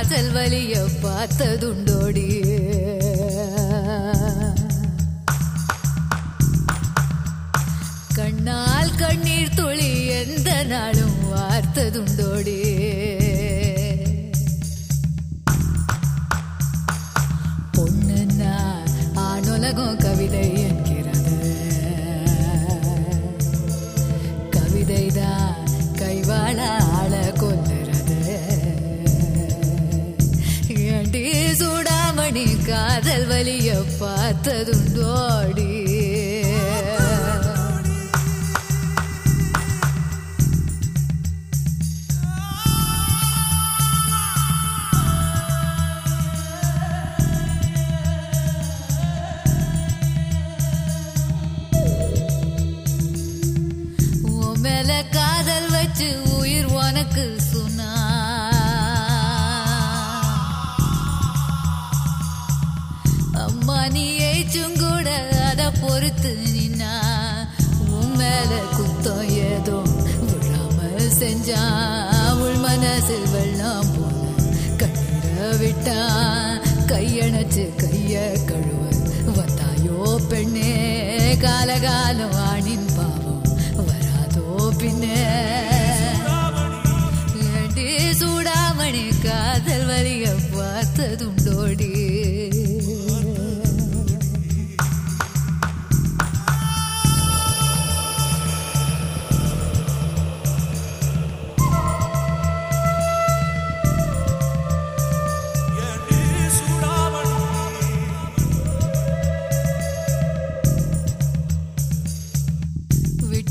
காதல் வலிய பார்த்ததுண்டோடி. கண்ணால் கண்ணீர் துளி எந்த நாளும் வார்த்ததுண்டோடி. பொண்ணு காதல் வலிய பார்த்ததுண்டோடி காலகாலம் ஆணின் பாவம் வராதோ பின்னே ஏண்டி சூடாமணி காதல் வலிய பார்த்ததுண்டோடி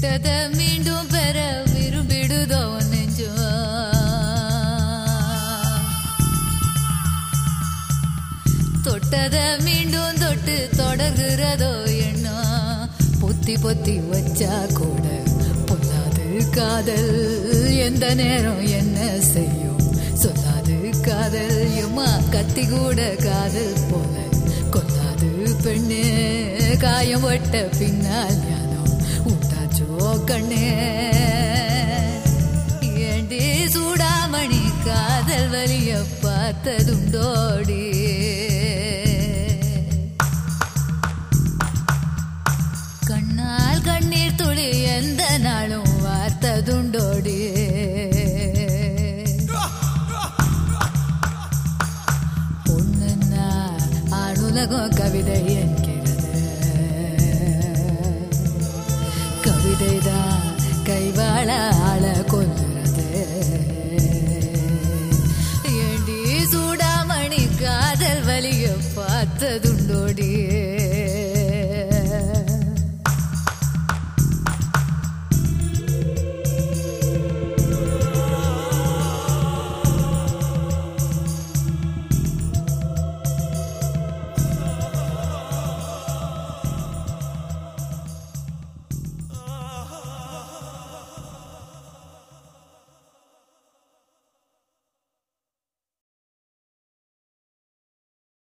விட்டத மீண்டும் பெற விரும்பிடுதோ நெஞ்சோ தொட்டத மீண்டும் தொட்டு தொடர்கிறதோ எண்ணம் பொத்தி பொத்தி வச்சா கூட பொல்லாது காதல் எந்த நேரம் என்ன செய்யும் சொல்லாது காதல் எம்மா கத்தி கூட காதல் போல கொல்லாது பெண்ணு காயம் ஒட்ட பின்னால் கண்ணு. ஏண்டி சூடாமணி காதல் வலிய பார்த்ததுண்டோடி. கண்ணால் கண்ணீர் துளி எந்த நாளும் வார்த்ததுண்டோடி. பொண்ணுன்னா அணுலகம் दुंडोड़ी